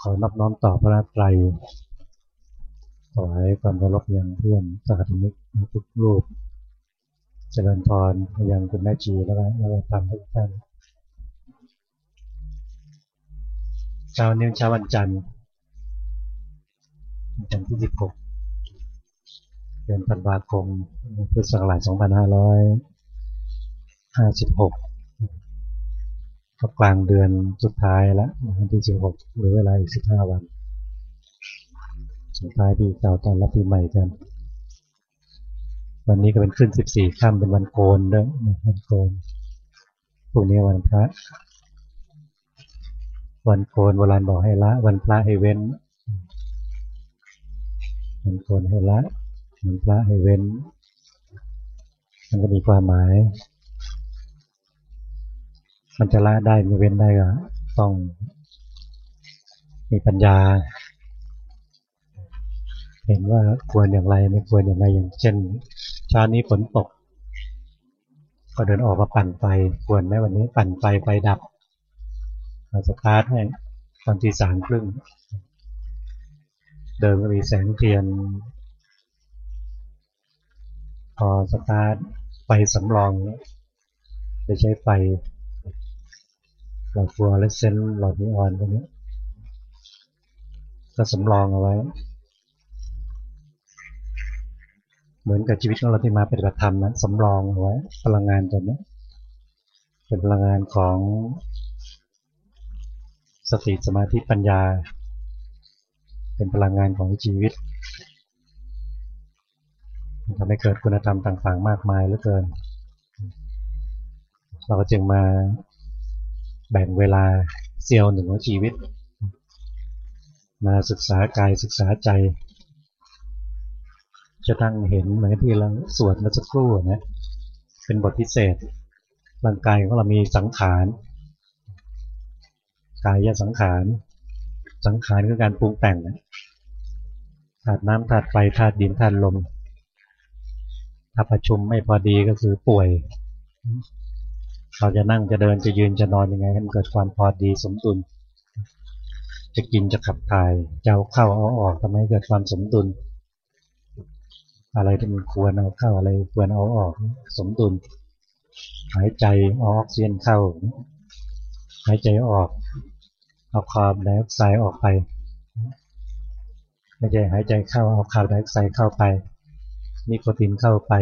ขอนอบน้อมต่อพระไตรถวายความเคารพยังเพื่อนสาธมิกทุกรูป เจริญพรยังคุณแม่จีแล้วก็แล้วก็ทำทุกท่านเช้านี้เช้าวันจันทร์วันที่ 16 เดือนธันวาคมพุทธศักราช 2556 ก็กลางเดือนสุดท้ายแล้ววันที่16หรือเวลาอีก15วันสุดท้ายปีเก่าตอนรับปีใหม่กัน วันนี้ก็เป็นขึ้น14ค่ำเป็นวันโกนด้วยวันโกนพรุ่งนี้วันพระ วันโกนโบราณบอกให้ละ วันพระให้เว้น วันโกนให้ละวันพระให้เว้น มันก็มีความหมาย มันจะละได้มีเว้นได้ก็ต้องมีปัญญา เห็นว่าควรอย่างไรไม่ควรอย่างไรอย่างเช่นเช้านี้ฝนตก ก็เดินออกมาปั่นไฟควรไหมวันนี้ปั่นไฟไฟดับเราสตาร์ทให้ตอนตีสามครึ่ง เดิมก็มีแสงเทียน พอสตาร์ทไฟสำรองจะใช้ไฟ หลอดฟลูออเรสเซนต์หลอดนีออนพวกนี้ก็สำรองเอาไว้ เหมือนกับชีวิตของเราที่มาปฏิบัติธรรมนั้นสำรองเอาไว้ พลังงานตัวนี้เป็นพลังงานของสติสมาธิปัญญา เป็นพลังงานของชีวิตทำให้เกิดคุณธรรมต่างๆ มากมายเหลือเกิน เราก็จึงมา แบ่งเวลาเซียวหนึ่งของชีวิต มาศึกษากายศึกษาใจ จะตั้งเห็นเหมือนที่เราสวดมาสักครู่นะเป็นบทพิเศษร่างกายของเรามีสังขารกายสังขารสังขารคือการปรุงแต่งธาตุน้ำธาตุไฟธาตุดินธาตุลมถ้าประชุมไม่พอดีก็คือป่วย เราจะนั่งจะเดินจะยืนจะนอนยังไงให้มันเกิดความพอดีสมดุล จะกินจะขับถ่ายจะเอาเข้าเอาออกทำให้เกิดความสมดุล อะไรที่มันควรเอาเข้าอะไรควรเอาออก สมดุล หายใจออกซิเจนเข้า หายใจออก เอาคาร์บอนไดออกไซด์ออกไปไม่ใช่หายใจเข้าเอาคาร์บอนไดออกไซด์เข้าไปนิโคตินเข้าไป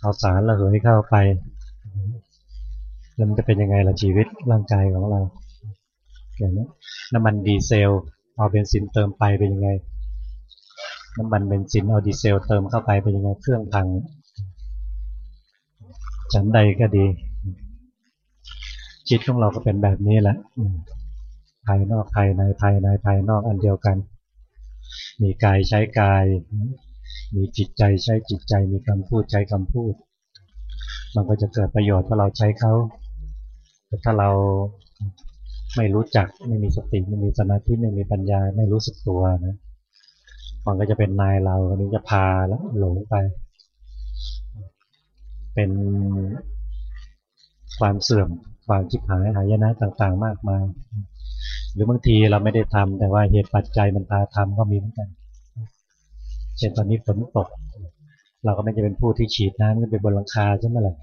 เอาสารระเหยเข้าไป แล้วมันจะเป็นยังไงล่ะชีวิตร่างกายของเราอย่างนี้น้ำมันดีเซลเอาเบนซินเติมไปเป็นยังไง น้ำมันเบนซินเอาดีเซลเติมเข้าไปเป็นยังไงเครื่องพังฉันใดก็ดี จิตของเราก็เป็นแบบนี้แหละภายนอกภายในภายในภายนอกอันเดียวกัน มีกายใช้กาย มีจิตใจใช้จิตใจมีคำพูดใช้คำพูด มันก็จะเกิดประโยชน์ถ้าเราใช้เขา ถ้าเราไม่รู้จักไม่มีสติไม่มีสมาธิไม่มีปัญญาไม่รู้สึกตัวนะมันก็จะเป็นนายเราคนนี้จะพาแล้วหลงไป เป็นความเสื่อมความจิบหายหายนะต่างๆ มากมาย หรือบางทีเราไม่ได้ทำแต่ว่าเหตุปัจจัยมันพาทำก็มีเหมือนกัน เช่นตอนนี้ฝนตก เราก็ไม่จะเป็นผู้ที่ฉีดน้ำขึ้นไปบนหลังคาใช่ไหมล่ะ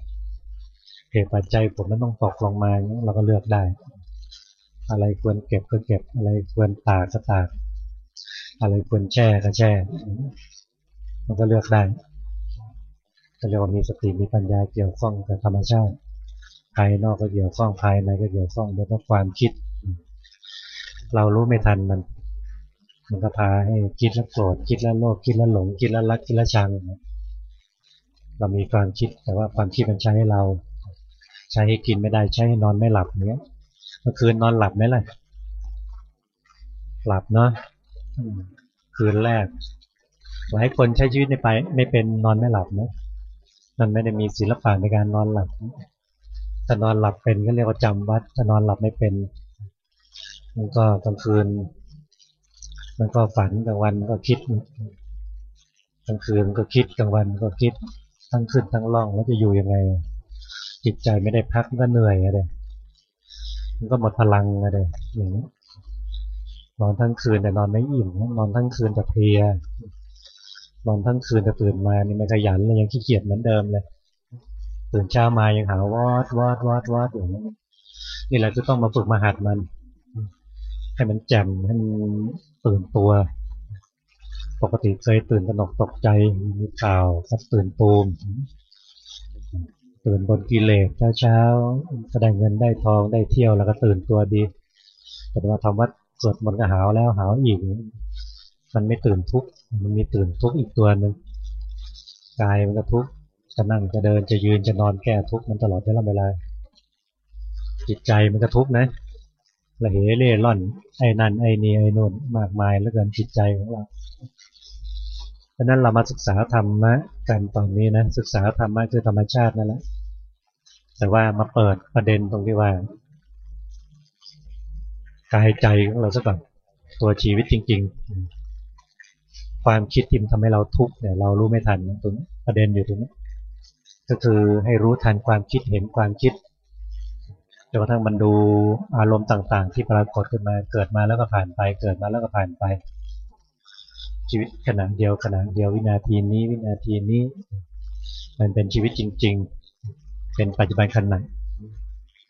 เหตุปัจจัยฝนมันต้องตกลงมาเราก็เลือกได้ อะไรควรเก็บก็เก็บ อะไรควรตากก็ตาก อะไรควรแช่ก็แช่ มันก็เลือกได้ก็เรียกว่ามีสติมีปัญญาเกี่ยวข้องกับธรรมชาติภายนอกก็เกี่ยวข้องภายในก็เกี่ยวข้องด้วยความคิด เรารู้ไม่ทันมัน มันก็พาให้คิดแล้วโกรธคิดแล้วโลภคิดแล้วหลงคิดแล้วรักคิดแล้วชังเรามีความคิดแต่ว่าความคิดมันใช้ให้เรา ใช้ให้กินไม่ได้ใช้ให้นอนไม่หลับเนี้ยเมื่อคืนนอนหลับไหมล่ะหลับเนาะคืนแรก หลายคนใช้ชีวิตในไป ไม่เป็นนอนไม่หลับนะมันไม่ได้มีศิลปะในการนอนหลับถ้านอนหลับเป็นก็เรียกว่าจำวัดถ้านอนหลับไม่เป็น มันก็กลางคืน มันก็ฝันกลางวันก็คิดกลางคืนก็คิดกลางวันก็คิดทั้งขึ้นทั้งล่องแล้วจะอยู่ยังไง จิตใจไม่ได้พักก็เหนื่อยอะไรมันก็หมดพลังอะไรอย่างนี้นอนทั้งคืนแต่นอนไม่อิ่มนอนทั้งคืนแต่เพลียนอนทั้งคืนแต่ตื่นมานี่ไม่ขยันเลยยังขี้เกียจเหมือนเดิมเลยตื่นเช้ามายังหาวอดวอดวอดวอดอย่างนี้นี่แหละก็ต้องมาฝึกมาหัดมัน ให้มันแจ่มให้มันตื่นตัว ปกติเคยตื่นตระหนกตกใจมีข่าวครับตื่นตูม ตื่นบนกิเลสเช้าๆก็ได้เงินได้ทองได้เที่ยวแล้วก็ตื่นตัวดี แต่ว่าทำวัดสวดมนต์ก็หาวแล้วหาวอีก มันไม่ตื่นทุกข์มันมีตื่นทุกข์อีกตัวหนึ่งกายมันก็ทุกข์จะนั่งจะเดินจะยืนจะนอนแก้ทุกข์มันตลอดเวลาเวลาจิตใจมันก็ทุกข์นะละเหเล่ร่อนไอ้นั่นไอ้นี่ไอ้นู่นมากมายแล้วเกินจิตใจของเรา ราะนั้นเรามาศึกษาธรรมะกันตอนนี้นะศึกษาธรรมะคือธรรมชาตินั่นแหละแต่ว่ามาเปิดประเด็นตรงที่ว่ากายใจของเราสักก่อนตัวชีวิตจริง ๆ ความคิดที่ทำให้เราทุกข์เนี่ยเรารู้ไม่ทันตรงประเด็นอยู่ตรงนี้ก็คือให้รู้ทันความคิดเห็นความคิดจนกระทั่งมันดูอารมณ์ต่าง ๆ ที่ปรากฏขึ้นมาเกิดมาแล้วก็ผ่านไป เกิดมาแล้วก็ผ่านไป ชีวิตขณะเดียวขณะเดียววินาทีนี้ วินาทีนี้ มันเป็นชีวิตจริง ๆ เป็นปัจจุบันขณะ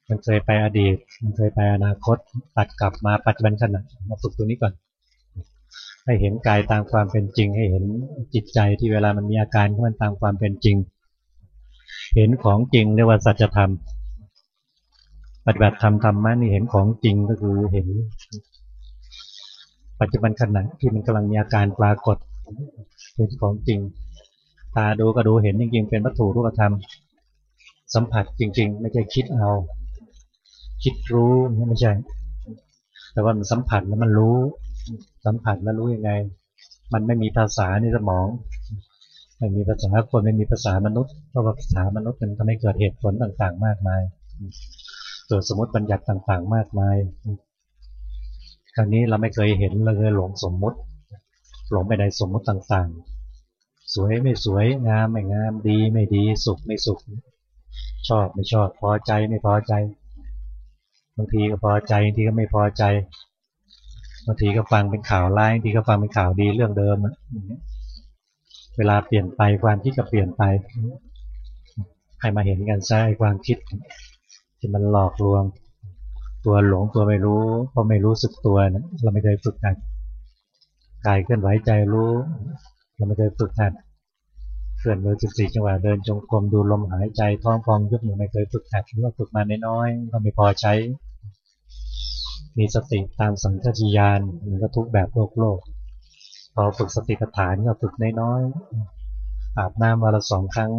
มันเคยไปอดีต มันเคยไปอนาคตตัดกลับมาปัจจุบันขณะมาฝึกตัวนี้ก่อน ให้เห็นกายตามความเป็นจริง ให้เห็นจิตใจที่เวลามันมีอาการของมันตามความเป็นจริง เห็นของจริงเรียกว่าสัจธรรมปฏิบัติธรรมธรรมะนี่เห็นของจริงก็คือเห็น ปัจจุบันขณะที่มันกำลังมีอาการปรากฏเห็นของจริง ตาดูก็ดูเห็นจริงๆ เป็นวัตถุรูปธรรม สัมผัสจริง ๆ ไม่ใช่คิดเอา คิดรู้ไม่ใช่ แต่ว่ามันสัมผัสแล้วมันรู้ สัมผัสแล้วรู้ยังไง มันไม่มีภาษาในสมองไม่มีภาษาคนไม่มีภาษามนุษย์เพราะว่าภาษามนุษย์มันทำให้เกิดเหตุผลต่างๆ มากมายเกิดสมมติบัญญัติต่างๆ มากมาย คราวนี้เราไม่เคยเห็นเราเลยหลงสมมติ หลงไปในสมมติต่างๆ สวยไม่สวยงามไม่งามดีไม่ดีสุขไม่สุข ชอบไม่ชอบพอใจไม่พอใจบางทีก็พอใจบางทีก็ไม่พอใจบางทีก็ฟังเป็นข่าวร้ายบางทีก็ฟังเป็นข่าวดีเรื่องเดิมเวลาเปลี่ยนไปความคิดก็เปลี่ยนไป ให้มาเห็นกันซะไอ้ความคิดที่มันหลอกลวง ตัวหลงตัวไม่รู้เพราะไม่รู้สึกตัวนะเราไม่เคยฝึกหัดกายเคลื่อนไหวใจรู้ เราไม่เคยฝึกหัดเคลื่อนมือสิบสี่จังหวะเดินจงกรมดูลมหายใจท้องฟองยุบหนึ่งไม่เคยฝึกหัดหรือว่าฝึกมาน้อยๆก็ไม่พอใช้ มีสติตามสัญชาตญาณมันก็ทุกแบบโลกโลกพอฝึกสติปัฏฐานก็ฝึกน้อยๆอาบน้ำวันละสองครั้ง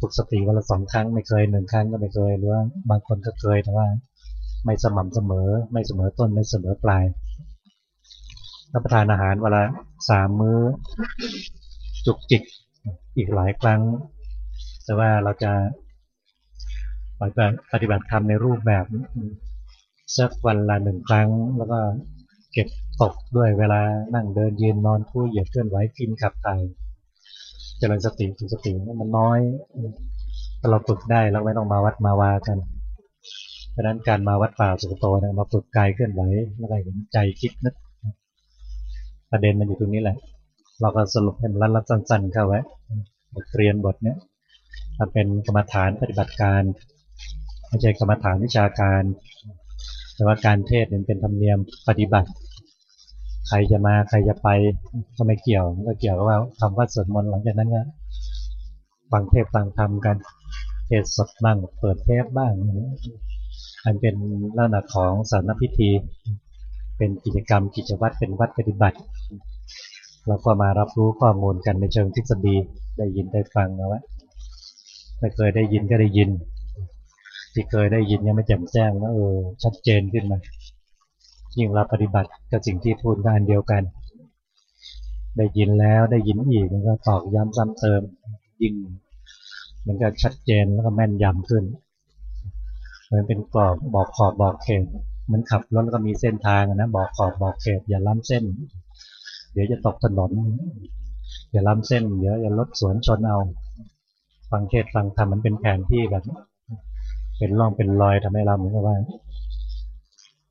ฝึกสติวันละสองครั้ง ไม่เคยหนึ่งครั้งก็ไม่เคยหรือว่าบางคนก็เคยแต่ว่า ไม่สม่ำเสมอ ไม่เสมอต้นไม่เสมอปลาย รับประทานอาหารเวละสามมื้อ จุกจิกอีกหลายครั้ง แต่ว่าเราจะปฏิบัติธรรมในรูปแบบสักวันละหนึ่งครั้ง แล้วก็เก็บตกด้วยเวลานั่งเดินยืนนอนคู่เหยียดเคลื่อนไหวกินขับถ่ายเจริญสติฝึกสติมันน้อยถ้าเราฝึกได้เราไม่ต้องมาวัดมาวากัน เพราะนั้นการมาวัดป่าสุกโตเนี่ยมาฝึกกายเคลื่อนไหวแล้วก็เห็นใจคิดนึกประเด็นมันอยู่ตรงนี้แหละ เราก็สรุปให้มันรัดสั้นๆเข้าไว้บทเรียนบทเนี้ยมันเป็นกรรมฐานปฏิบัติการไม่ใช่กรรมฐานวิชาการ แต่ว่าการเทศเป็นธรรมเนียมปฏิบัติ ใครจะมาใครจะไปก็ไม่เกี่ยวก็เกี่ยวกับว่าทำวัดสวดมนต์หลังจากนั้นก็ฟังเทศฟังธรรมกัน เทศสดบ้างเปิดเทปบ้าง อันเป็นลักษณะของสารพิธี เป็นกิจกรรมกิจวัตรเป็นวัดปฏิบัติ เราก็มารับรู้ข้อมูลกันในเชิงทฤษฎีได้ยินได้ฟังนะวะไม่เคยได้ยินก็ได้ยิน ที่เคยได้ยินยังไม่แจ่มแจ้งแล้วเออชัดเจนขึ้นมายิ่งเราปฏิบัติกับสิ่งที่พูดกันเดียวกัน ได้ยินแล้วได้ยินอีกมันก็ตอกย้ำซ้ำเติม ยิ่งมันก็ชัดเจนแล้วก็แม่นยำขึ้น มือนเป็นกรอบบอกขอบบอกเขตมันขับรถก็มีเส้นทางนะบอกขอบบอกเขตอย่าล้ำเส้น เดี๋ยวจะตกถนนอย่าล้ำเส้นเดี๋ยวอย่ารถสวนชนเอาฟังเทศฟังธรรมมันเป็นแผนที่แบบเป็นร่องเป็นรอยทำให้เราเหมือนกับว่า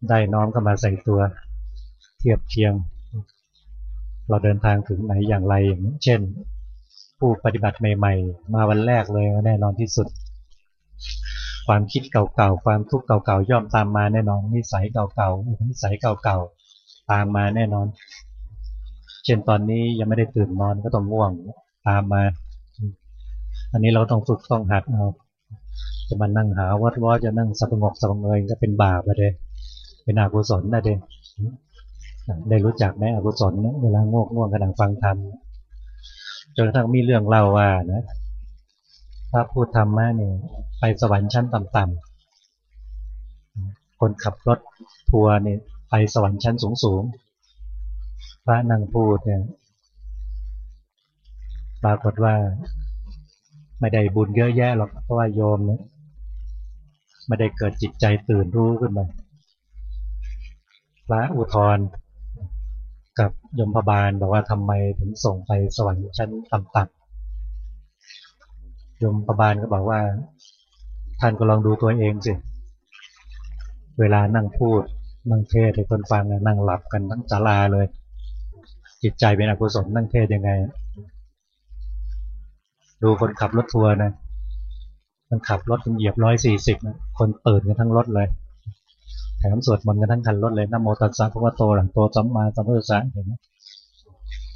ได้น้อมเข้ามาใส่ตัว เทียบเคียง เราเดินทางถึงไหนอย่างไรอย่างเช่น ผู้ปฏิบัติใหม่ ๆ มาวันแรกเลยแน่นอนที่สุด ความคิดเก่าๆ ความทุกข์เก่าๆ ย่อมตามมาแน่นอน นิสัยเก่าๆ นิสัยเก่าๆ ตามมาแน่นอน เช่นตอนนี้ยังไม่ได้ตื่นนอนก็ต้องง่วงตามมา อันนี้เราต้องฝึกต้องหัดเอาจะมานั่งหาวัดวอจะนั่งสับงกสับเงยก็เป็นบาปไปเลยเป็นอกุศลนะเดได้รู้จักไหมอกุศลเวลาง่วงง่วงกระดังฟังธรรมจนกระทั่งมีเรื่องเล่าว่านะ ถ้าพูดธรรมะเนี่ยไปสวรรค์ชั้นต่ำๆ คนขับรถทัวร์เนี่ยไปสวรรค์ชั้นสูงๆ พระนั่งพูดเนี่ยปรากฏว่าไม่ได้บุญเยอะแยะหรอกเพราะว่าโยมเนี่ยไม่ได้เกิดจิตใจตื่นรู้ขึ้นมาพระอุทธรกับยมพบาลบอกว่าทำไมถึงส่งไปสวรรค์ชั้นต่ำ ๆยมพบาลก็บอกว่า ท่านก็ลองดูตัวเองสิ เวลานั่งพูด นั่งเทศให้คนฟังนั่งหลับกันทั้งศาลาเลย จิตใจเป็นอกุศลนั่งเทศยังไง ดูคนขับรถทัวร์นะมันขับรถมันเหยียบร้อยสี่สิบนะคนตื่นกันทั้งรถเลยแถมสวดมนต์กันทั้งคันรถเลยนโมตัสสะพระวโตหลังโตสัมมาสัมพุทธะเห็นไหม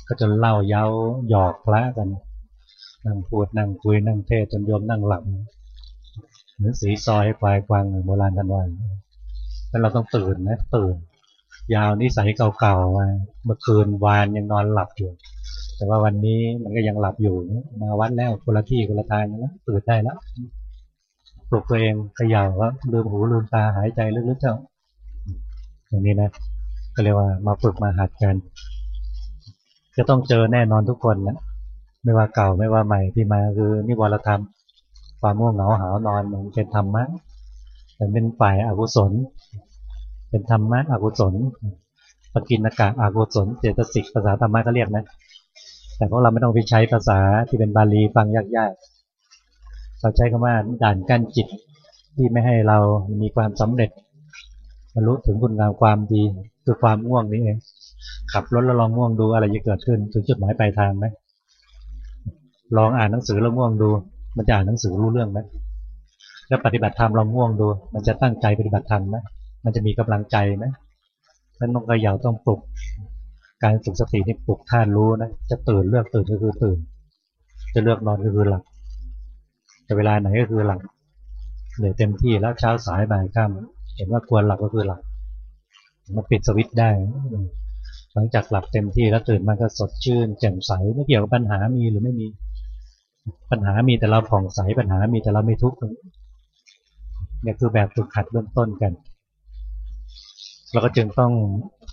ก็จะเล่าเย้าหยอกพระกัน นั่งพูดนั่งคุยนั่งเทศจนโยมนั่งหลับเหมือนสีซอยให้ควายกวางโบราณทันวันแล้วเราต้องตื่นนะตื่น ยาวนิสัยเก่าๆมาเมื่อคืนวานยังนอนหลับอยู่ แต่ว่าวันนี้มันก็ยังหลับอยู่มาวัดแล้วคนละที่คนละทางแล้วตื่นได้แล้วปลุกตัวเองขย่าว่าลืมหูลืมตาหายใจลึกๆเจ้า อย่างนี้นะก็เรียกว่ามาฝึกมาหัดกัน จะต้องเจอแน่นอนทุกคนนะ ไม่ว่าเก่าไม่ว่าใหม่ที่มาคือนิวรธรรม ความง่วงเหงาหานอนมันเป็นธรรมะแต่เป็นฝ่ายอากุศล เป็นธรรมะอกุศลปกินอากาศอากุศลเจตสิกภาษาธรรมะก็เรียกนะ แต่พวกเราไม่ต้องไปใช้ภาษาที่เป็นบาลีฟังยากๆเราใช้คำว่าด่านกั้นจิตที่ไม่ให้เรามีความสำเร็จบรรลุถึงคุณงามความดีคือความง่วงนี้เองขับรถแล้วลองง่วงดูอะไรจะเกิดขึ้นถึงจุดหมายปลายทางไหม ลองอ่านหนังสือแล้วง่วงดู มันจะอ่านหนังสือรู้เรื่องไหมแล้วปฏิบัติธรรมลองง่วงดู มันจะตั้งใจปฏิบัติธรรมไหมมันจะมีกำลังใจไหมนั้นต้องกระยาต้องปลุก การฝึกสตินี่ปลุกท่านรู้นะ จะตื่นเลือกตื่นก็คือตื่น จะเลือกนอนก็คือหลับแต่เวลาไหนก็คือหลับเหลือเต็มที่แล้วเช้าสายบ่ายค่ำเห็นว่าควรหลับก็คือหลับมาปิดสวิตช์ได้ หลังจากหลับเต็มที่แล้วตื่นมาก็สดชื่นแจ่มใสไม่เกี่ยวกับปัญหามีหรือไม่มี ปัญหามีแต่เราผ่องใสปัญหามีแต่เราไม่ทุกข์เนี่ยคือแบบฝึกขัดเบื้องต้นกัน เราก็จึงต้อง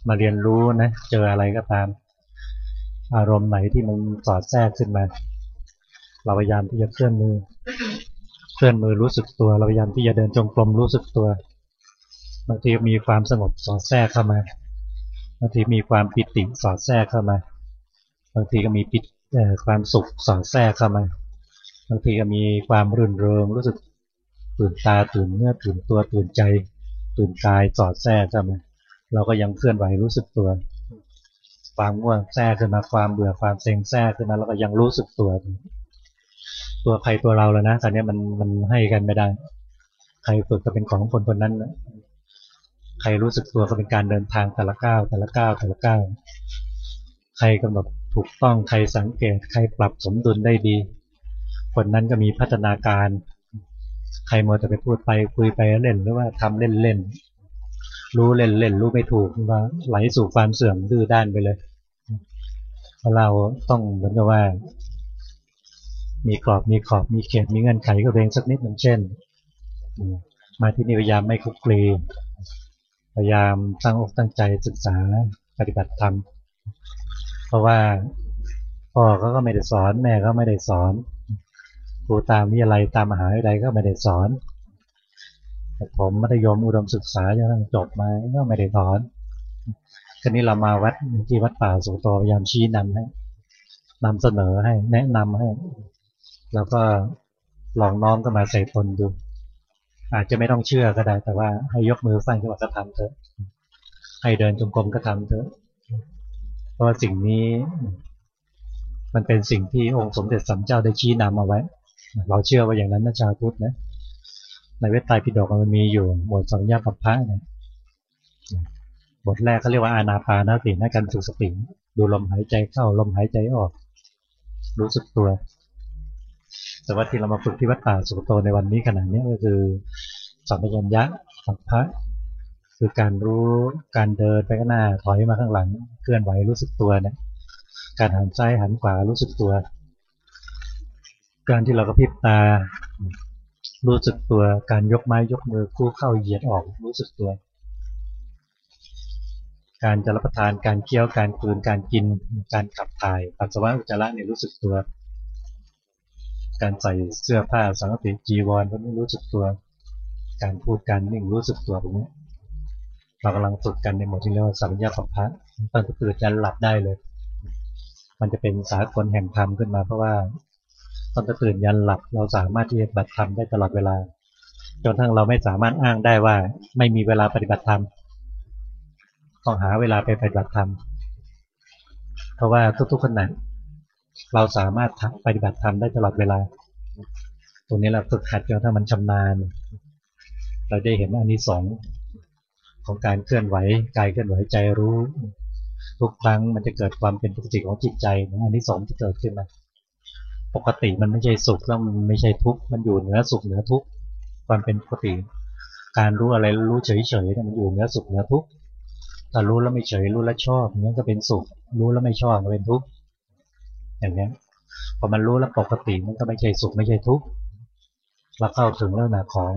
มาเรียนรู้นะ เจออะไรก็ตาม อารมณ์ไหนที่มันสอดแทรกขึ้นมา เราพยายามที่จะเคลื่อนมือ เคลื่อนมือรู้สึกตัว เราพยายามที่จะเดินจงกรมรู้สึกตัว บางทีมีความสงบสอดแทรกเข้ามา บางทีมีความปิติสอดแทรกเข้ามา บางทีก็มีปิด ความสุขสอดแทรกเข้ามาบางทีก็มีความรื่นเริงรู้สึกตื่นตาตื่นเนื้อตื่นตัวตื่นใจ ตื่นกายสอดแทรกเข้ามาเราก็ยังเคลื่อนไหวรู้สึกตัว ความง่วงแทรกขึ้นมาความเบื่อความเซ็งแทรกขึ้นมาเราก็ยังรู้สึกตัว ตัวใครตัวเราแล้วนะตอนนี้มันมันให้กันไม่ได้ ใครฝึกก็เป็นของคนคนนั้นนะใครรู้สึกตัวก็เป็นการเดินทางแต่ละก้าวแต่ละก้าวแต่ละก้าวใครกำหนด ถูกต้องใครสังเกตใครปรับสมดุลได้ดี คนนั้นก็มีพัฒนาการ ใครมัวแต่ไปพูดไปคุยไปเล่นหรือว่าทำเล่นเล่นรู้เล่นเล่นรู้ไม่ถูกว่าไหลสู่ความเสื่อมดื้อด้านไปเลยเราต้องเหมือนกับว่า มีกรอบมีขอบมีเขตมีเงื่อนไขก็เองสักนิดหนึ่งเช่น มาที่นี่พยายามไม่คุกคลีพยายามตั้งอกตั้งใจศึกษาปฏิบัติธรรม เพราะว่าพ่อเขาก็ไม่ได้สอน แม่ก็ไม่ได้สอนครูตามวิทยาลัยตามมหาวิทยาลัยก็ไม่ได้สอนผมมัธยมอุดมศึกษาจนทั้งจบมาก็ไม่ได้ถอนครนี้เรามาวัดที่วัดป่าสุโตพยายามชี้นำให้นำเสนอให้แนะนำให้ แล้วก็ลองน้อมก็มาใส่ตนดูอาจจะไม่ต้องเชื่อก็ได้ แต่ว่าให้ยกมือสร้างจังหวะก็ทำเถอะ ให้เดินจงกรมก็ทำเถอะ เพราะว่าสิ่งนี้ มันเป็นสิ่งที่องค์สมเด็จสัมเจ้าได้ชี้นำเอาไว้ เราเชื่อว่าอย่างนั้นนะชาวพุทธนะในเวทไตรปิฎกมันมีอยู่หมวดสัญญากับพระเนี่ยบทแรกเขาเรียกว่าอานาปานาตินะการฝึกสติดูลมหายใจเข้าลมหายใจออก รู้สึกตัว แต่ว่าที่เรามาฝึกที่วัดป่าสุโตในวันนี้ขนาดนี้ก็คือสัมปชัญญะสัมภะ คือการรู้การเดินไปข้างหน้าถอยมาข้างหลังเคลื่อนไหวรู้สึกตัวเนี่ยการหันซ้ายหันขวารู้สึกตัว การที่เราก็พิบตา รู้สึกตัวการยกไม้ยกมือคู่เข้าเหยียดออกรู้สึกตัว การจะรับประทานการเคี้ยวการกลืนการกินการขับถ่ายปัสสาวะอุจจาระเนี่ยรู้สึกตัว การใส่เสื้อผ้าสังกติจีวรพวกนี้รู้สึกตัว การพูดการนิ่งรู้สึกตัวพวกนี้ เรากำลังฝึกกันในหมวดที่เรียกว่าสัมยาสัมภะตอนตื่นจะหลับได้เลย มันจะเป็นสากลแห่งธรรมขึ้นมา เพราะว่าตอนตื่นยันหลับเราสามารถที่จะปฏิบัติธรรมได้ตลอดเวลา จนทั้งเราไม่สามารถอ้างได้ว่าไม่มีเวลาปฏิบัติธรรมต้องหาเวลาไปปฏิบัติธรรมเพราะว่าทุกๆขณะเราสามารถปฏิบัติธรรมได้ตลอดเวลา ตรงนี้เราฝึกหัดจนถ้ามันชำนาญ เราได้เห็นอันนี้สอง ของการเคลื่อนไหวกายเคลื่อนไหวใจรู้ ทุกครั้งมันจะเกิดความเป็นปกติของจิตใจอันนี้สองที่เกิดขึ้นมาปกติมันไม่ใช่สุขแล้วมันไม่ใช่ทุกข์มันอยู่เหนือสุขเหนือทุกข์ความเป็นปกติ การรู้อะไรรู้เฉยเฉยมันอยู่เหนือสุขเหนือทุกข์ถ้ารู้แล้วไม่เฉยรู้แล้วชอบนี้ก็เป็นสุข รู้แล้วไม่ชอบก็เป็นทุกข์อย่างนี้พอมันรู้แล้วปกติมันก็ไม่ใช่สุขไม่ใช่ทุกข์เราเข้าถึงแล้วนะของ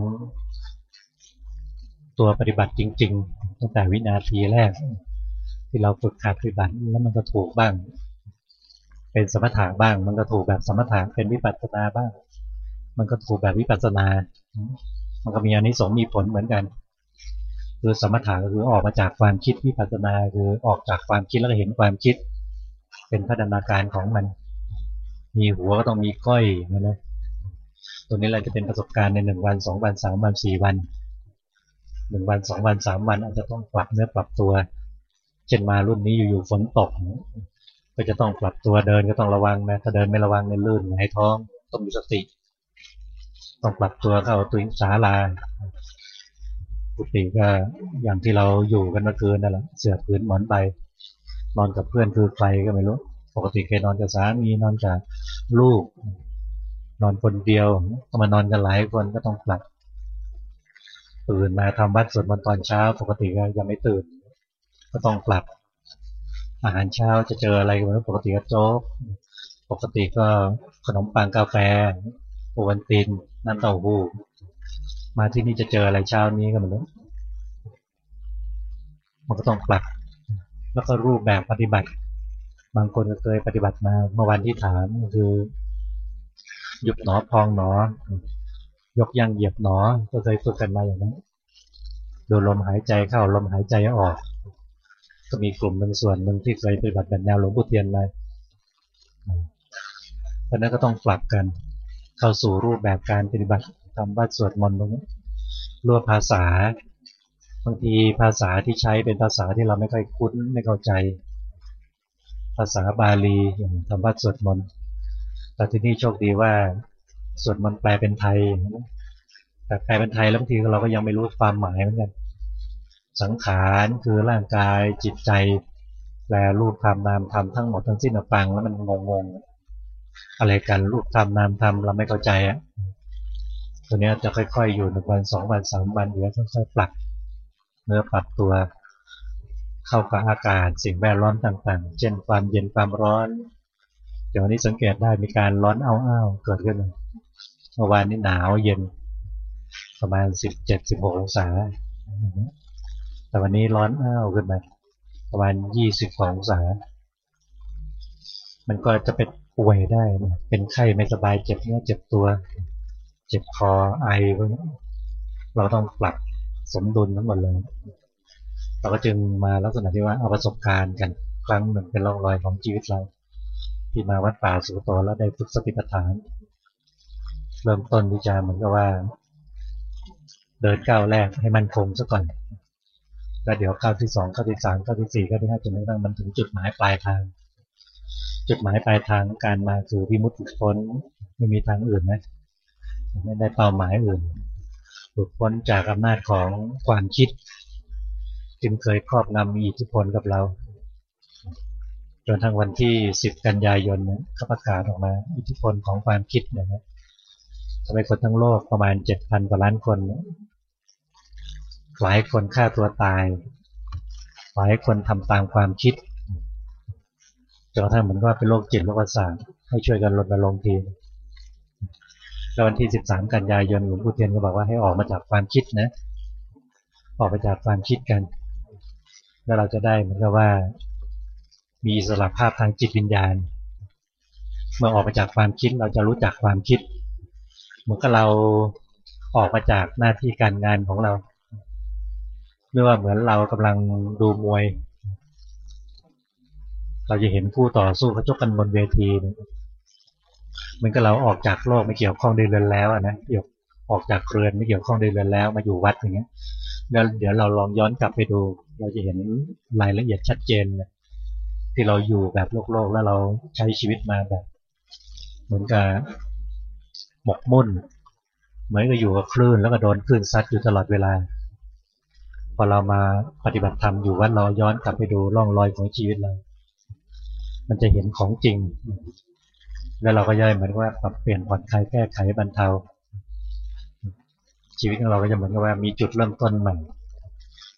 ตัวปฏิบัติจริง ๆ ตั้งแต่วินาทีแรก ที่เราฝึกหัดปฏิบัติแล้วมันก็ถูกบ้าง เป็นสมถะบ้าง มันก็ถูกแบบสมถะเป็นวิปัสสนาบ้าง มันก็ถูกแบบวิปัสสนา มันก็มีอันนี้สงมีผลเหมือนกัน คือสมถะก็คือออกมาจากความคิดวิปัสสนาคือออกจากความคิดแล้วก็เห็นความคิด เป็นพัฒนาการของมัน มีหัวก็ต้องมีก้อยนะตัวนี้เราจะเป็นประสบการณ์ในหนึ่งวันสองวันสามวันสี่วัน หนึ่งวันสองวันสามวันอาจจะต้องปรับเนื้อปรับตัว เช่นมารุ่นนี้อยู่ๆฝนตก ก็จะต้องปรับตัวเดินก็ต้องระวังนะถ้าเดินไม่ระวังในลื่นหงายท้องต้องมีสติ ต้องปรับตัวเข้าตัวศาลาปกติก็อย่างที่เราอยู่กันเมื่อคืนนั่นแหละเสือพื้นหมอนใบนอนกับเพื่อนคือใครก็ไม่รู้ ปกติเคยนอนกับสามีนอนกับลูก นอนคนเดียวก็มานอนกันหลายคนก็ต้องปรับ ตื่นมาทำวัดสวดมนต์ตอนเช้า ปกติก็ยังไม่ตื่น ก็ต้องปรับ อาหารเช้าจะเจออะไรกันปกติก็โจ๊กปกติก็ขนมปังกาแฟโอวันตินน้ำเต้าหู้มาที่นี่จะเจออะไรเช้านี้ก็ไม่รู้มันก็ต้องปรับ แล้วก็รูปแบบปฏิบัติ บางคนก็เคยปฏิบัติมาเมื่อวันที่ถามก็คือ หยุบหนอพองหนอ ยกย่างเหยียบหนอ ก็เคยฝึกกันมาอย่างนั้นดูลมหายใจเข้าลมหายใจออก ก็มีกลุ่มหนึ่งส่วนหนึ่งที่เคยปฏิบัติแบบแนวหลวงปู่เทียนมาเพราะนั้นก็ต้องปรับกัน เข้าสู่รูปแบบการปฏิบัติทำวัดสวดมนต์ตรงนี้รวภาษา บางทีภาษาที่ใช้เป็นภาษาที่เราไม่ค่อยคุ้นไม่เข้าใจ ภาษาบาลีอย่างทำวัดสวดมนต์แต่ที่นี่โชคดีว่า สวดมนต์แปลเป็นไทยแต่แปลเป็นไทยแล้วบางทีเราก็ยังไม่รู้ความหมายเหมือนกันสังขารคือร่างกายจิตใจแปลรูปธรรมนามธรรมทั้งหมดทั้งสิ้นฟังแล้วมันงงงอะไรกันรูปธรรมนามธรรมเราไม่เข้าใจอะตัวนี้จะค่อยๆอยู่หนึ่งวันสองวันสามวันเดี๋ยวค่อยๆปรับเนื้อปรับตัวเข้ากับอากาศสิ่งแวดล้อมต่างๆ เช่นความเย็นความร้อนเดี๋ยวนี้สังเกตได้มีการร้อนอ้าวๆเกิดขึ้นเมื่อวานนี้หนาวเย็น ประมาณสิบเจ็ดสิบหกองศา แต่วันนี้ร้อนอ้าวขึ้นมาประมาณยี่สิบสองศา มันก็จะเป็นป่วยได้เป็นไข้ไม่สบายเจ็บเนื้อเจ็บตัว เจ็บคอไอพวกนี้เราต้องปรับสมดุลทั้งหมดเลยเราก็จึงมาลักษณะที่ว่าเอาประสบการณ์กันครั้งหนึ่งเป็นร่องรอยของชีวิตเรา ที่มาวัดป่าสุโตแล้วได้ฝึกสติปัฏฐาน เริ่มต้นวิจารเหมือนกับว่า เดินก้าวแรกให้มันคงซะก่อน แล้วเดี๋ยวก้าวที่สองก้าวที่สามก้าวที่สี่ก้าวที่ห้าจนกระทั่งมันถึงจุดหมายปลายทาง จุดหมายปลายทางการมาสู่พิมุติพ้นไม่มีทางอื่นนะไม่ได้เป้าหมายอื่นหลุดพ้นจากอำนาจของความคิด จึงเคยครอบงำมีอิทธิพลกับเราจนทั้งวันที่ 10 กันยายนเนี่ยเขาประกาศออกมา อิทธิพลของความคิดเนี่ยนะ ทำให้คนทั้งโลกประมาณ7,000กว่าล้านคนหลายคนฆ่าตัวตาย หลายคนทำตามความคิดจนกระทั่งเหมือนก็เป็นโรคจิตโรคประสาทให้ช่วยกันลดระลงทีแล้ววันที่ 13 กันยายนหลวงปู่เทียนก็บอกว่าให้ออกมาจากความคิดนะ ออกมาจากความคิดกัน แล้วเราจะได้เหมือนกับว่า มีอิสระภาพทางจิตวิญญาณ เมื่อออกมาจากความคิดเราจะรู้จักความคิด มือนกับเราออกมาจากหน้าที่การงานของเราไม่ว่าเหมือนเรากำลังดูมวย เราจะเห็นผู้ต่อสู้เขาชกกันบนเวทีมือนกับเราออกจากโลกไม่เกี่ยวข้องได้เรือนแล้วนะเกี่ยวออกจากเรือนไม่เกี่ยวข้องได้เรือนแล้ว มาอยู่วัดอย่างเงี้ยแล้วเดี๋ยวเราลองย้อนกลับไปดู เราจะเห็นรายละเอียดชัดเจนที่เราอยู่แบบโลกโลกแล้วเราใช้ชีวิตมาแบบ เหมือนกับ หมกมุ่น เหมือนกับอยู่กับคลื่นแล้วก็โดนคลื่นซัดอยู่ตลอดเวลา พอเรามาปฏิบัติธรรมอยู่วัดเราย้อนกลับไปดูร่องรอยของชีวิตเรา มันจะเห็นของจริง แล้วเราก็ย่อยเหมือนว่าปรับเปลี่ยนผ่อนคลายแก้ไขบรรเทา ชีวิตของเราก็จะเหมือนกับว่ามีจุดเริ่มต้นใหม่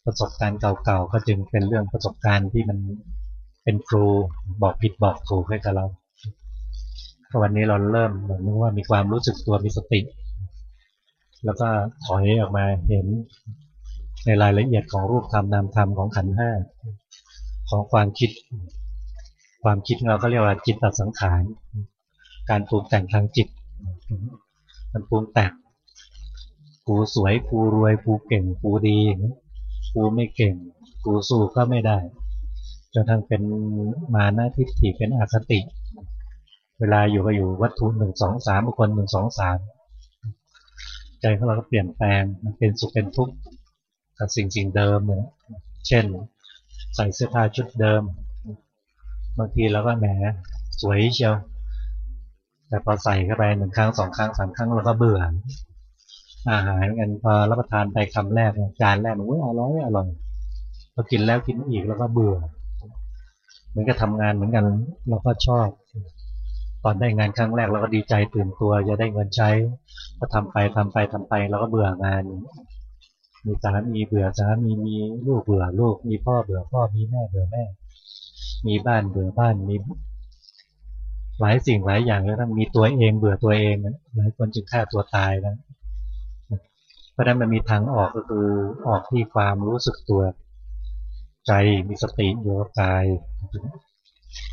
ประสบการณ์เก่าๆก็จึงเป็นเรื่องประสบการณ์ที่มันเป็นครูบอกผิดบอกถูกให้กับเรา วันนี้เราเริ่มเหมือนว่ามีความรู้สึกตัวมีสติ แล้วก็ถอยออกมาเห็นในรายละเอียดของรูปธรรมนามธรรมของขันห้าของความคิด ความคิดเราก็เรียกว่าจิตตสังขาร การปรุงแต่งทางจิต มันปรุงแต่งกูสวยกูรวยกูเก่งกูดีกูไม่เก่งกูสู้ก็ไม่ได้จนทั้งเป็นมาหน้าทิฏฐิเป็นอคติเวลาอยู่ก็อยู่วัตถุหนึ่งสองสามบุคคลหนึ่งสองสามใจของเราก็เปลี่ยนแปลงมันเป็นสุขเป็นทุกข์กับสิ่งสิ่งเดิมเนี่ยเช่น ใส่เสื้อผ้าชุดเดิม บางทีเราก็แหมสวยเชียว แต่พอใส่เข้าไปหนึ่งครั้งสองครั้งสามครั้งเราก็เบื่ออาหารกันพอรับประทานไปคำแรกจานแรกมันว่าอร่อยอร่อยพอกินแล้วกินอีกแล้วก็เบื่อ เหมือนกับทำงานเหมือนกันเราก็ชอบ ตอนได้งานครั้งแรกเราก็ดีใจตื่นตัวจะได้เงินใช้ ก็ทำไปทำไปทำไปเราก็เบื่องาน มีสามีเบื่อสามีมีลูกเบื่อลูก มีพ่อเบื่อพ่อมีแม่เบื่อแม่ มีบ้านเบื่อบ้านมีหลายสิ่งหลายอย่างแล้วต้องมีตัวเองเบื่อตัวเองหลายคนจึงฆ่าตัวตายนะเพราะนั้นมันมีทางออกก็คือออกที่ความรู้สึกตัว ใจมีสติอยู่กับกาย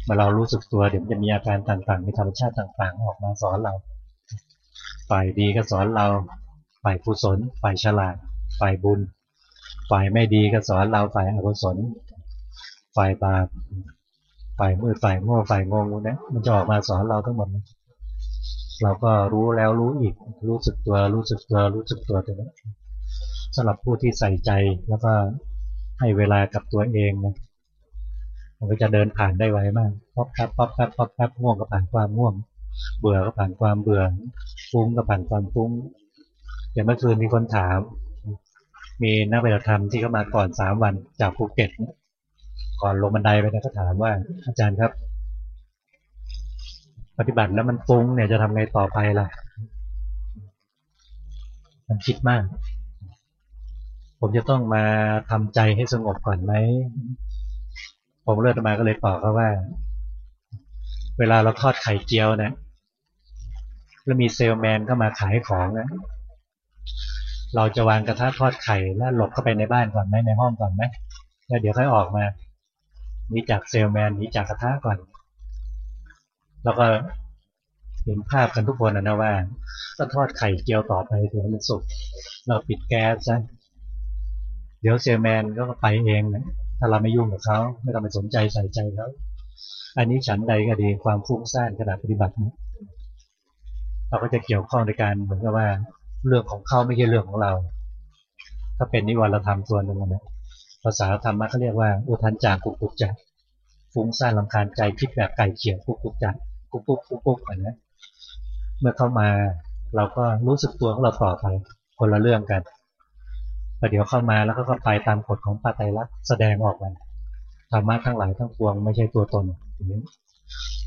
เมื่อเรารู้สึกตัวเดี๋ยวจะมีอาการต่างๆ มีธรรมชาติต่างๆ ออกมาสอนเรา ฝ่ายดีก็สอนเรา ฝ่ายกุศล ฝ่ายฉลาด ฝ่ายบุญ ฝ่ายไม่ดีก็สอนเรา ฝ่ายอกุศล ฝ่ายบาป ฝ่ายมืด ฝ่ายโง่ฝ่ายงงเนี่ยมันจะออกมาสอนเราทั้งหมด เราก็รู้แล้วรู้อีก รู้สึกตัว รู้สึกตัว รู้สึกตัวตรงนี้สำหรับผู้ที่ใส่ใจแล้วก็ให้เวลากับตัวเองนะ มันก็จะเดินผ่านได้ไวมากป๊อปแป๊บป๊อปแป๊บป๊อปแป๊บง่วงก็ผ่านความง่วง เบื่อก็ผ่านความเบื่อฟุ้งก็ผ่านความฟุ้งอย่างเมื่อคืนมีคนถาม มีนักปฏิบัติธรรมที่เข้ามาก่อนสามวันจากภูเก็ตก่อนลงบันไดไปเนี่ยก็ถามว่า อาจารย์ครับ ปฏิบัติแล้วมันฟุ้งเนี่ยจะทำไงต่อไปล่ะ มันคิดมาก ผมจะต้องมาทำใจให้สงบก่อนไหม ผมเลือมาก็เลยตอบเขาว่า เวลาเราทอดไข่เจียวเนี่ยแล้วมีเซลแมนเข้ามาขายของนะเราจะวางกระทะทอดไข่แล้วหลบเข้าไปในบ้านก่อนไหมในห้องก่อนไหมแล้วเดี๋ยวค่อยออกมาหนีจากเซลแมนหนีจากกระทะก่อน แล้วก็เห็นภาพกันทุกคนนะว่าถ้าทอดไข่เจียวต่อไปถึงมันสุกเราปิดแก๊สซะเดี๋ยวเซลแมนก็ไปเองนะ ถ้าเราไม่ยุ่งกับเขาไม่ต้องไปสนใจใส่ใจเขาอันนี้ฉันใดก็ดีความฟุ้งซ่านขณะปฏิบัตินะเราก็จะเกี่ยวข้องในการเหมือนกับว่า เรื่องของเขาไม่ใช่เรื่องของเรา ถ้าเป็นนิวรธรรมส่วนหนึ่งนะภาษาธรรมะเขาเรียกว่าอุทันจากกุกกุกจักฟุ้งซ่านลำคาญใจคิดแบบไก่เขียวกุกกุกจักกุกกุกกุกกุกอะไรนะเมื่อเข้ามาเราก็รู้สึกตัวของเราต่อไปคนละเรื่องกัน ประเดี๋ยวเข้ามาแล้วก็ไปตามกฎของปาไตรลักษณ์แสดงออกมาธรรมะทั้งหลายทั้งปวงไม่ใช่ตัวตน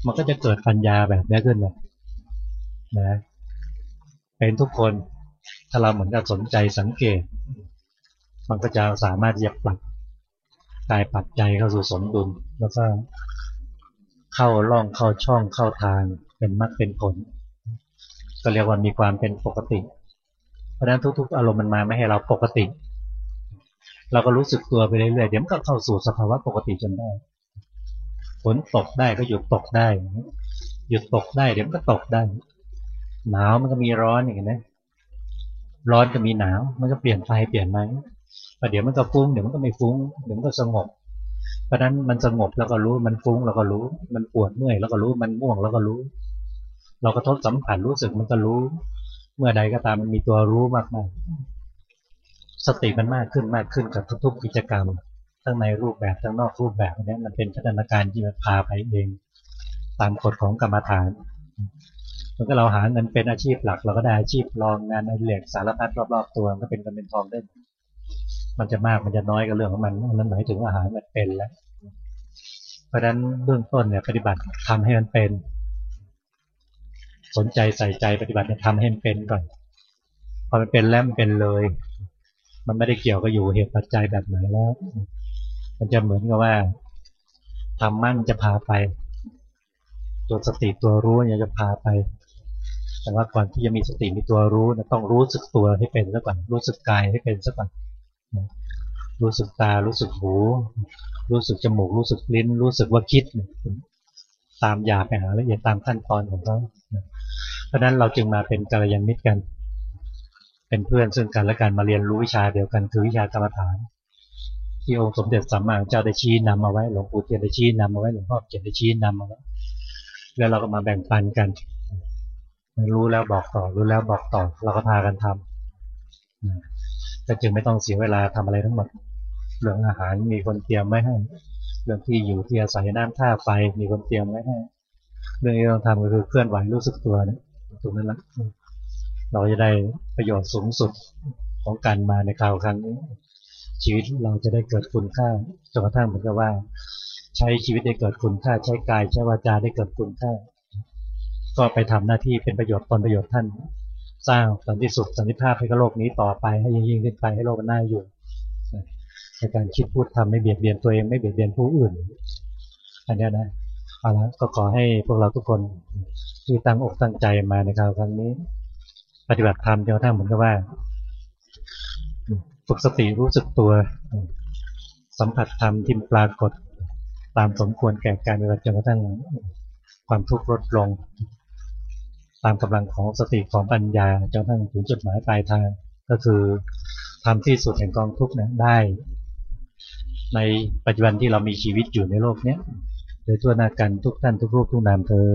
มันก็จะเกิดปัญญาแบบนี้ขึ้นเลยนะเป็นทุกคนถ้าเราเหมือนกับสนใจสังเกต มันก็จะสามารถจะปรับกายปรับใจเข้าสู่สมดุลแล้วก็เข้าล่องเข้าช่องเข้าทางเป็นมรรคเป็นผล ก็เรียกว่ามีความเป็นปกติ เพราะนั้นทุก ๆ อารมณ์มันมาไม่ให้เราปกติ เราก็รู้สึกตัวไปเรื่อยๆเดี๋ยวมันก็เข้าสู่สภาวะปกติจนได้ฝนตกได้ก็หยุดตกได้ หยุดตกได้เดี๋ยวมันก็ตกได้ หนาวมันก็มีร้อนอย่างนี้นะร้อนก็มีหนาว มันก็เปลี่ยนไฟเปลี่ยนไหมประเดี๋ยวมันก็ฟุ้งเดี๋ยวมันก็ไม่ฟุ้งเดี๋ยวมันก็สงบ เพราะนั้นมันสงบแล้วก็รู้มันฟุ้งเราก็รู้ มันปวดเมื่อยแล้วก็รู้มันง่วงแล้วก็รู้ เราก็ทดสัมผัสรู้สึกมันก็รู้ เมื่อใดก็ตามมันมีตัวรู้มากๆ สติมันมากขึ้นมากขึ้นกับทุก ๆ กิจกรรมทั้งในรูปแบบทั้งนอกรูปแบบนี้มันเป็นพัฒนาการที่มันพาไปเอง ตามกฎของกรรมฐานมันก็เราหาเงินเป็นอาชีพหลัก เราก็ได้อาชีพรองงานในเหล็กสารพัดรอบๆตัวก็เป็นเงินเป็นทองได้มันจะมากมันจะน้อยก็เรื่องของมันนั่นหมายถึงว่าหาเงินเป็นแล้ว เพราะฉะนั้นเบื้องต้นเนี่ยปฏิบัติทำให้มันเป็น สนใจใส่ใจปฏิบัติเนี่ยทำให้มันเป็นก่อน พอมันเป็นแล้วมันเป็นเลย มันไม่ได้เกี่ยวกับอยู่เหตุปัจจัยแบบไหนแล้ว มันจะเหมือนกับว่าทำมั่นจะพาไป ตัวสติตัวรู้เนี่ยจะพาไป แต่ว่าก่อนที่จะมีสติมีตัวรู้นะต้องรู้สึกตัวให้เป็นซะก่อนรู้สึกกายให้เป็นซะก่อนรู้สึกตารู้สึกหู รู้สึกจมูก รู้สึกลิ้น รู้สึกว่าคิด ตามยาไปหาละเอียดตามขั้นตอนของเขาเพราะนั้นเราจึงมาเป็นกัลยาณมิตรกัน เป็นเพื่อนซึ่งกันและกันมาเรียนรู้วิชาเดียวกันคือวิชากรรมฐาน ที่องค์สมเด็จสัมมาเจ้าได้ชี้นำมาไว้หลวงปู่เทียนได้ชี้นำมาไว้หลวงพ่อเทียนได้ชี้นำมาไว้แล้วเราก็มาแบ่งปันกัน รู้แล้วบอกต่อ รู้แล้วบอกต่อ เราก็พากันทำก็จึงไม่ต้องเสียเวลาทำอะไรทั้งหมด เรื่องอาหารมีคนเตรียมไว้ให้ เรื่องที่อยู่ที่อาศัยน้ำท่าไฟมีคนเตรียมไว้ให้ เรื่องที่เราทำก็คือเคลื่อนไหวรู้สึกตัวนะตรงนั้นละ เราจะได้ประโยชน์สูงสุดของการมาในคราวครั้งนี้ชีวิตเราจะได้เกิดคุณค่าจนกระทั่งเหมือนกับว่า ใช้ชีวิตได้เกิดคุณค่าใช้กายใช้วาจาได้เกิดคุณค่า ก็ไปทำหน้าที่เป็นประโยชน์ตนประโยชน์ท่าน สร้างสันติสุขสันติภาพให้กับโลกนี้ต่อไปให้ยิ่งยิ่งขึ้นไปให้โลกมันน่าอยู่ในการคิดพูดทำไม่เบียดเบียนตัวเองไม่เบียดเบียนผู้อื่นอันนี้นะเอาละก็ขอให้พวกเราทุกคนที่ตั้งอกตั้งใจมาในคราวครั้งนี้ ปฏิบัติธรรมจนกระทั่งเหมือนกับว่าฝึกสติรู้สึกตัว สัมผัสธรรมที่ปรากฏตามสมควรแก่การปฏิบัติจนกระทั่งความทุกข์ลดลง ตามกำลังของสติของปัญญาจนกระทั้งถึงจุดหมายปลายทางก็คือทำที่สุดแห่งกองทุกข์นั้นได้ ในปัจจุบันที่เรามีชีวิตอยู่ในโลกนี้โดยทั่วหน้ากันทุกท่านทุกรูปทุกนามเธอ